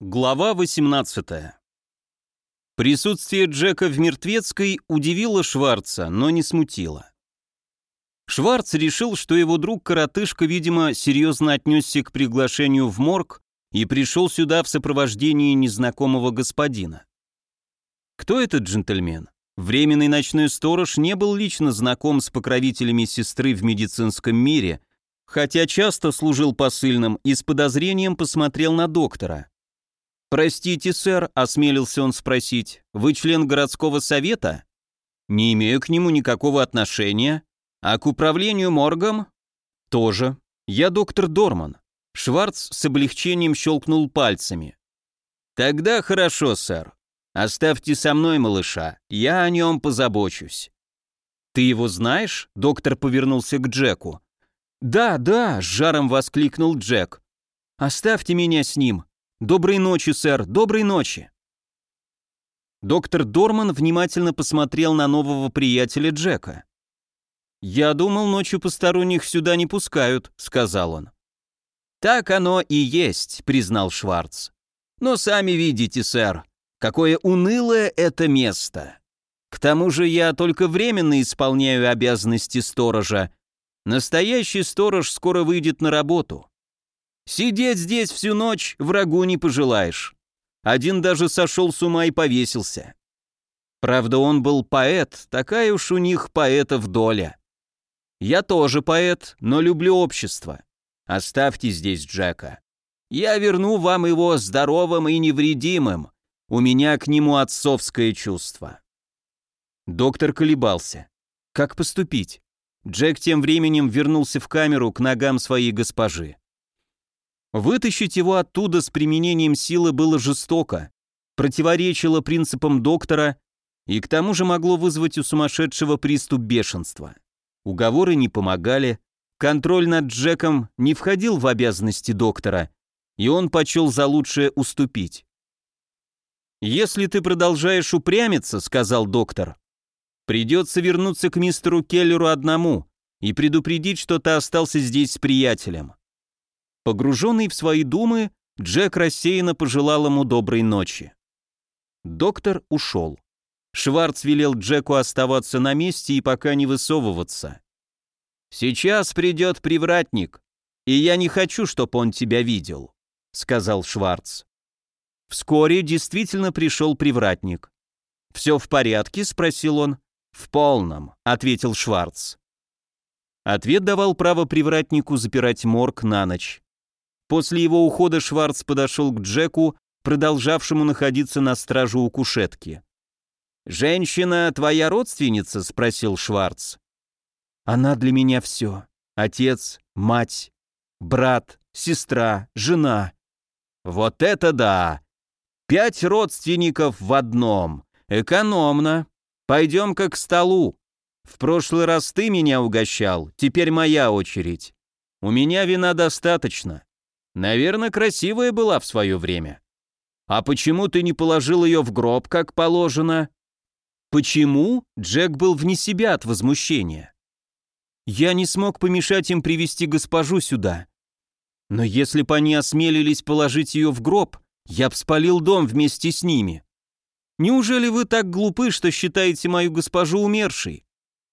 Глава 18. Присутствие Джека в Мертвецкой удивило Шварца, но не смутило. Шварц решил, что его друг-коротышка, видимо, серьезно отнесся к приглашению в морг и пришел сюда в сопровождении незнакомого господина. Кто этот джентльмен? Временный ночной сторож не был лично знаком с покровителями сестры в медицинском мире, хотя часто служил посыльным и с подозрением посмотрел на доктора. «Простите, сэр», — осмелился он спросить, — «вы член городского совета?» «Не имею к нему никакого отношения. А к управлению моргом?» «Тоже. Я доктор Дорман». Шварц с облегчением щелкнул пальцами. «Тогда хорошо, сэр. Оставьте со мной малыша, я о нем позабочусь». «Ты его знаешь?» — доктор повернулся к Джеку. «Да, да», — с жаром воскликнул Джек. «Оставьте меня с ним. «Доброй ночи, сэр, доброй ночи!» Доктор Дорман внимательно посмотрел на нового приятеля Джека. «Я думал, ночью посторонних сюда не пускают», — сказал он. «Так оно и есть», — признал Шварц. «Но сами видите, сэр, какое унылое это место. К тому же я только временно исполняю обязанности сторожа. Настоящий сторож скоро выйдет на работу. Сидеть здесь всю ночь врагу не пожелаешь. Один даже сошел с ума и повесился. Правда, он был поэт, такая уж у них поэтов доля. Я тоже поэт, но люблю общество. Оставьте здесь Джека. Я верну вам его здоровым и невредимым. У меня к нему отцовское чувство. Доктор колебался. Как поступить? Джек тем временем вернулся в камеру к ногам своей госпожи. Вытащить его оттуда с применением силы было жестоко, противоречило принципам доктора и к тому же могло вызвать у сумасшедшего приступ бешенства. Уговоры не помогали, контроль над Джеком не входил в обязанности доктора, и он почел за лучшее уступить. «Если ты продолжаешь упрямиться», — сказал доктор, — «придется вернуться к мистеру Келлеру одному и предупредить, что ты остался здесь с приятелем. Погруженный в свои думы, Джек рассеянно пожелал ему доброй ночи. Доктор ушел. Шварц велел Джеку оставаться на месте и пока не высовываться. «Сейчас придет привратник, и я не хочу, чтобы он тебя видел», — сказал Шварц. Вскоре действительно пришел привратник. «Все в порядке?» — спросил он. «В полном», — ответил Шварц. Ответ давал право привратнику запирать морг на ночь. После его ухода Шварц подошел к Джеку, продолжавшему находиться на страже у кушетки. «Женщина твоя родственница?» — спросил Шварц. «Она для меня все. Отец, мать, брат, сестра, жена». «Вот это да! Пять родственников в одном. Экономно. Пойдем-ка к столу. В прошлый раз ты меня угощал, теперь моя очередь. У меня вина достаточно. Наверное, красивая была в свое время. А почему ты не положил ее в гроб, как положено? Почему? Джек был вне себя от возмущения. Я не смог помешать им привести госпожу сюда. Но если бы они осмелились положить ее в гроб, я б спалил дом вместе с ними. Неужели вы так глупы, что считаете мою госпожу умершей?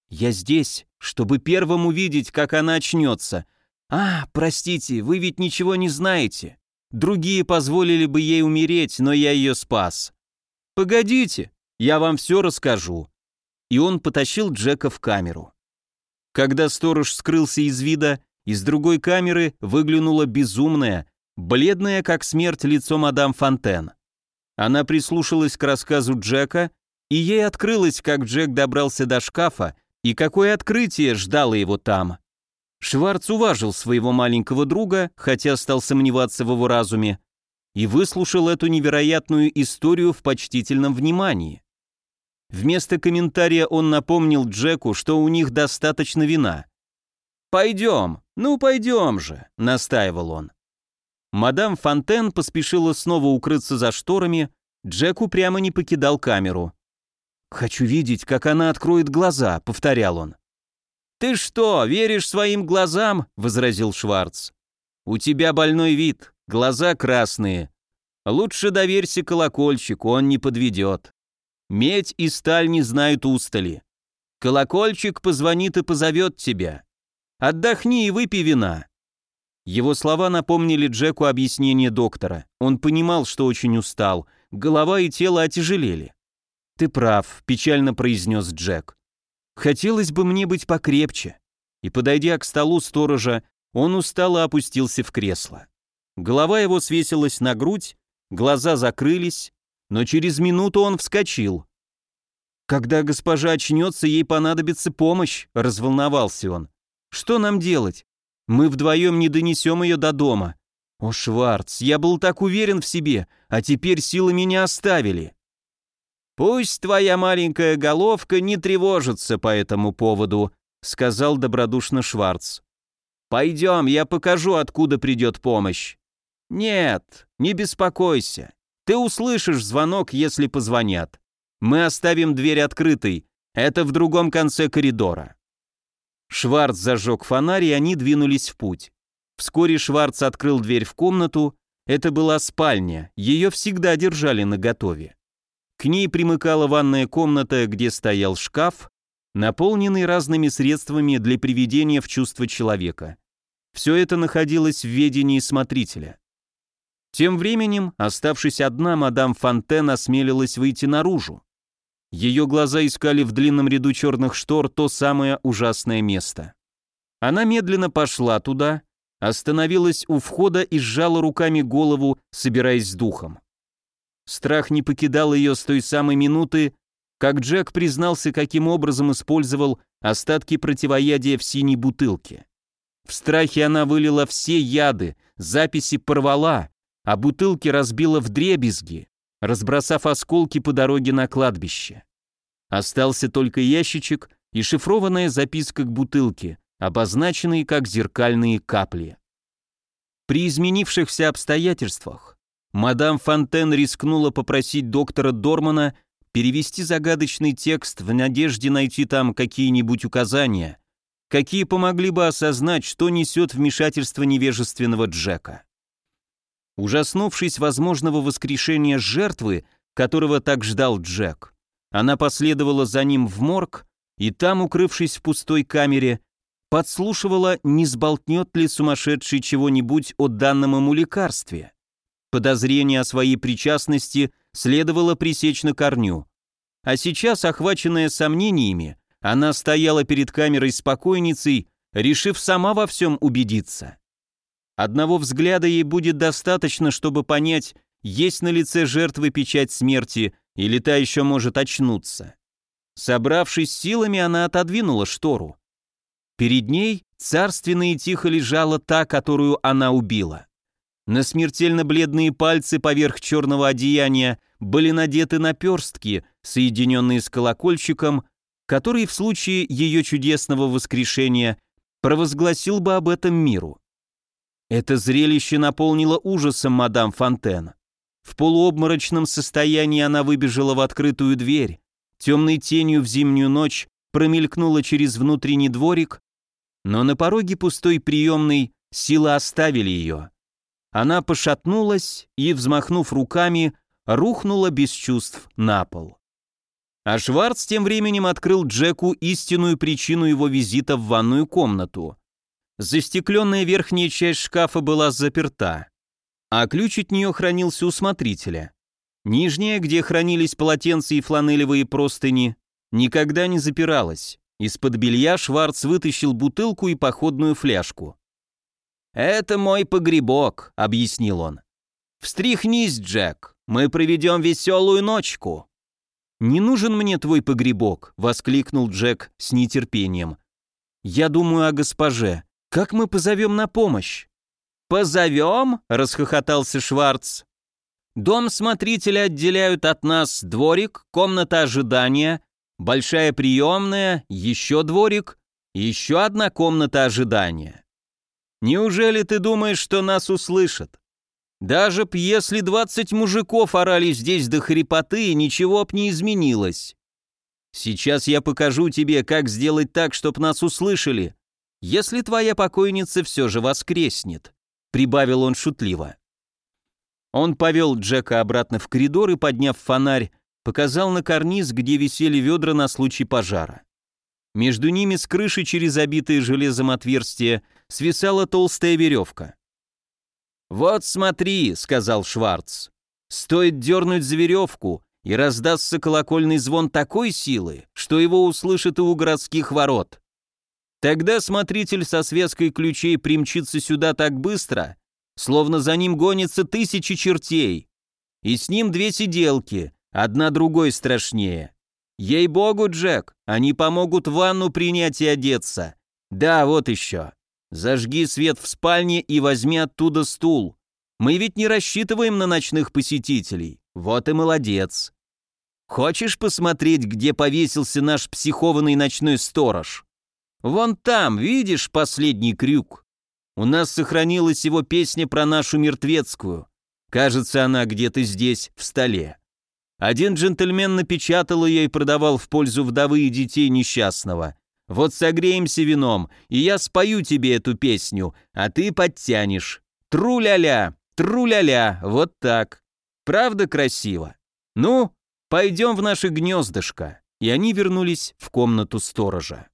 Я здесь, чтобы первым увидеть, как она очнется, «А, простите, вы ведь ничего не знаете. Другие позволили бы ей умереть, но я ее спас. Погодите, я вам все расскажу». И он потащил Джека в камеру. Когда сторож скрылся из вида, из другой камеры выглянула безумная, бледная как смерть лицо мадам Фонтен. Она прислушалась к рассказу Джека, и ей открылось, как Джек добрался до шкафа и какое открытие ждало его там. Шварц уважил своего маленького друга, хотя стал сомневаться в его разуме, и выслушал эту невероятную историю в почтительном внимании. Вместо комментария он напомнил Джеку, что у них достаточно вина. «Пойдем, ну пойдем же», — настаивал он. Мадам Фонтен поспешила снова укрыться за шторами, Джек упрямо не покидал камеру. «Хочу видеть, как она откроет глаза», — повторял он. «Ты что, веришь своим глазам?» — возразил Шварц. «У тебя больной вид, глаза красные. Лучше доверься колокольчику, он не подведет. Медь и сталь не знают устали. Колокольчик позвонит и позовет тебя. Отдохни и выпей вина». Его слова напомнили Джеку объяснение доктора. Он понимал, что очень устал, голова и тело отяжелели. «Ты прав», — печально произнес Джек. «Хотелось бы мне быть покрепче». И, подойдя к столу сторожа, он устало опустился в кресло. Голова его свесилась на грудь, глаза закрылись, но через минуту он вскочил. «Когда госпожа очнется, ей понадобится помощь», — разволновался он. «Что нам делать? Мы вдвоем не донесем ее до дома. О, Шварц, я был так уверен в себе, а теперь силы меня оставили». «Пусть твоя маленькая головка не тревожится по этому поводу», — сказал добродушно Шварц. «Пойдем, я покажу, откуда придет помощь». «Нет, не беспокойся. Ты услышишь звонок, если позвонят. Мы оставим дверь открытой. Это в другом конце коридора». Шварц зажег фонарь, и они двинулись в путь. Вскоре Шварц открыл дверь в комнату. Это была спальня, ее всегда держали наготове. К ней примыкала ванная комната, где стоял шкаф, наполненный разными средствами для приведения в чувство человека. Все это находилось в ведении смотрителя. Тем временем, оставшись одна, мадам Фонтен осмелилась выйти наружу. Ее глаза искали в длинном ряду черных штор то самое ужасное место. Она медленно пошла туда, остановилась у входа и сжала руками голову, собираясь с духом. Страх не покидал ее с той самой минуты, как Джек признался, каким образом использовал остатки противоядия в синей бутылке. В страхе она вылила все яды, записи порвала, а бутылки разбила в дребезги, разбросав осколки по дороге на кладбище. Остался только ящичек и шифрованная записка к бутылке, обозначенные как зеркальные капли. При изменившихся обстоятельствах мадам Фонтен рискнула попросить доктора Дормана перевести загадочный текст в надежде найти там какие-нибудь указания, какие помогли бы осознать, что несет вмешательство невежественного Джека. Ужаснувшись возможного воскрешения жертвы, которого так ждал Джек, она последовала за ним в морг и там, укрывшись в пустой камере, подслушивала, не сболтнет ли сумасшедший чего-нибудь о данном ему лекарстве. Подозрение о своей причастности следовало пресечь на корню. А сейчас, охваченная сомнениями, она стояла перед камерой спокойницей, решив сама во всем убедиться. Одного взгляда ей будет достаточно, чтобы понять, есть на лице жертвы печать смерти или та еще может очнуться. Собравшись силами, она отодвинула штору. Перед ней царственно и тихо лежала та, которую она убила. На смертельно бледные пальцы поверх черного одеяния были надеты наперстки, соединенные с колокольчиком, который в случае ее чудесного воскрешения провозгласил бы об этом миру. Это зрелище наполнило ужасом мадам Фонтен. В полуобморочном состоянии она выбежала в открытую дверь, темной тенью в зимнюю ночь промелькнула через внутренний дворик, но на пороге пустой приемной силы оставили ее. Она пошатнулась и, взмахнув руками, рухнула без чувств на пол. А Шварц тем временем открыл Джеку истинную причину его визита в ванную комнату. Застекленная верхняя часть шкафа была заперта, а ключ от нее хранился у смотрителя. Нижняя, где хранились полотенца и фланелевые простыни, никогда не запиралась. Из-под белья Шварц вытащил бутылку и походную фляжку. «Это мой погребок», — объяснил он. «Встряхнись, Джек, мы проведем веселую ночку». «Не нужен мне твой погребок», — воскликнул Джек с нетерпением. «Я думаю о госпоже. Как мы позовем на помощь?» «Позовем?» — расхохотался Шварц. «Дом смотрителя отделяют от нас дворик, комната ожидания, большая приемная, еще дворик, еще одна комната ожидания. Неужели ты думаешь, что нас услышат? Даже б если двадцать мужиков орали здесь до хрипоты, ничего б не изменилось. Сейчас я покажу тебе, как сделать так, чтоб нас услышали, если твоя покойница все же воскреснет», — прибавил он шутливо. Он повел Джека обратно в коридор и, подняв фонарь, показал на карниз, где висели ведра на случай пожара. Между ними с крыши через обитое железом отверстие свисала толстая веревка. «Вот смотри», — сказал Шварц, — «стоит дернуть за веревку, и раздастся колокольный звон такой силы, что его услышат и у городских ворот. Тогда смотритель со связкой ключей примчится сюда так быстро, словно за ним гонятся тысячи чертей. И с ним две сиделки, одна другой страшнее. Ей-богу, Джек, они помогут ванну принять и одеться. Да, вот еще. Зажги свет в спальне и возьми оттуда стул. Мы ведь не рассчитываем на ночных посетителей. Вот и молодец. Хочешь посмотреть, где повесился наш психованный ночной сторож? Вон там, видишь последний крюк? У нас сохранилась его песня про нашу мертвецкую. Кажется, она где-то здесь, в столе. Один джентльмен напечатал ее и продавал в пользу вдовы и детей несчастного. Вот согреемся вином, и я спою тебе эту песню, а ты подтянешь. Тру-ля-ля, тру-ля-ля, вот так. Правда красиво? Ну, пойдем в наше гнездышко. И они вернулись в комнату сторожа.